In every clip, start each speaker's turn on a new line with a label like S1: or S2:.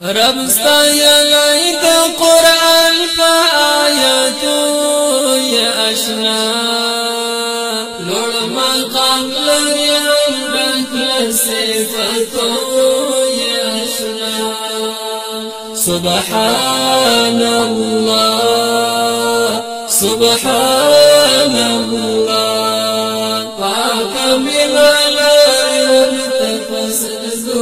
S1: رب ستایلی د قرآن په آیاتو یا آشنا. لوړ مقام لري رنگ صفاتو یا آشنا. سبحان الله سبحان الله. پاک ملا تروي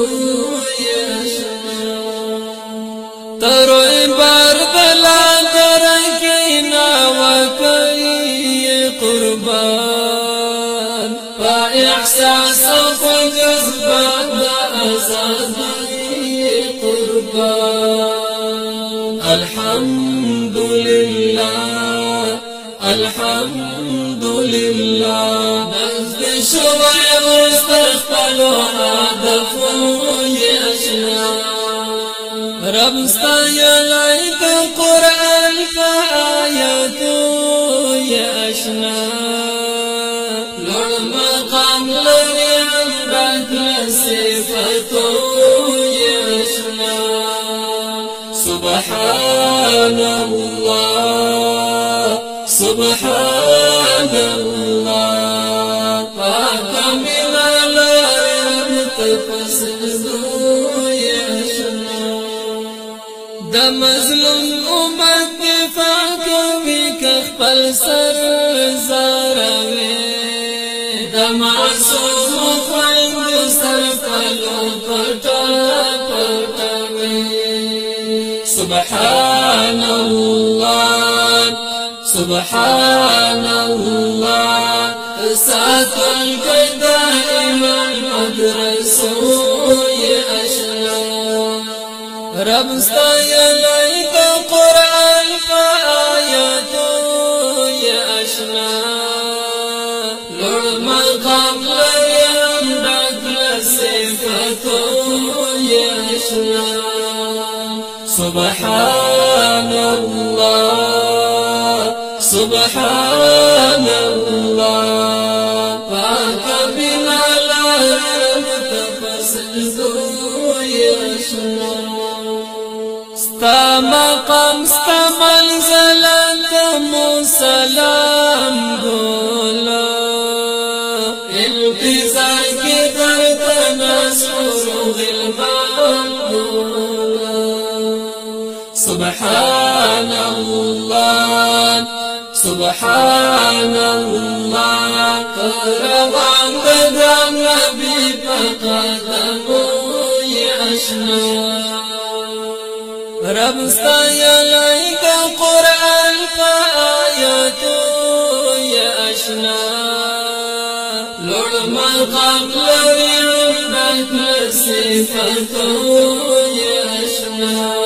S1: احساس جذبات ازادي قربان. الحمد لله الحمد لله. نزد شوي واستغفر هدف يشنا رب ستایلی د قرآن په آیاتو یا أشنا. سبحان الله سبحان الله پاک ملا لري تفسدو د مظلوم امت دفاع کوي که سبحان الله سبحان الله ساتل کدا ایمان مدرسو رب د قرآن په آیاتو یا اشنا لوړ مقام لري سبحان الله سبحان الله. پاک بنا لارم تفسدو یا اشنا ستا مقام ستا منزل تمو سبحان الله سبحان الله روان د نبی په قدمو یشنا رب ستایلی د قرآن په آیاتو یا اشنا لوړ مقام لري رحمت صفاتو یا اشنا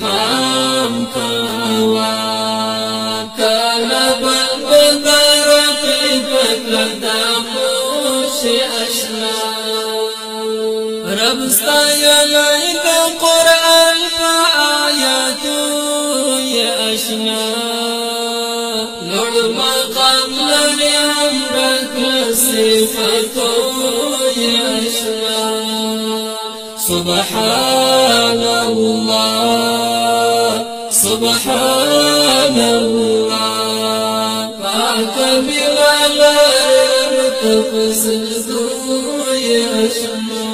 S1: پام کوا کله بل بدر په پکړه شي أشنا. رب د قرآن په آیاتو یا أشنا. لوړ مقام لري سبحان الله سبحان الله. پاک بلا تفسدو یشنا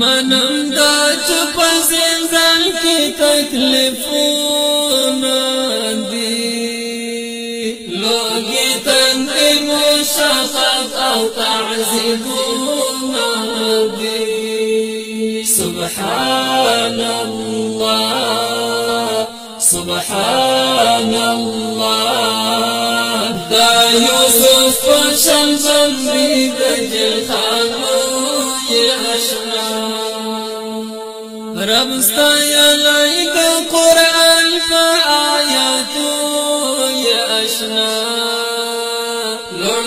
S1: منم دا چپ زنزان کی تکلیفونا دی لوگی تند مشاقت أو تعذیبونا سبحان الله سبحان الله دا يوسف شمس جخانو اشنا رب ستایلی د قرآن په آیاتو اشنا لوړ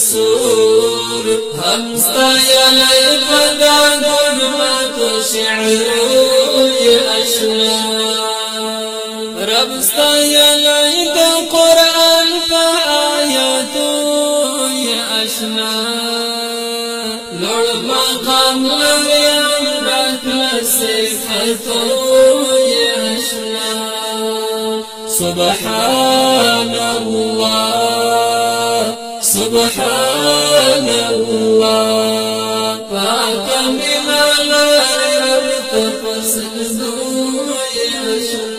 S1: منصور همسا یلی فدا ګرمت شعر اشنا رب ستایلی قرآن په آیاتو اشنا اشنا سبحان الله. سبحان الله. پاک من الله رب تفسد اشنا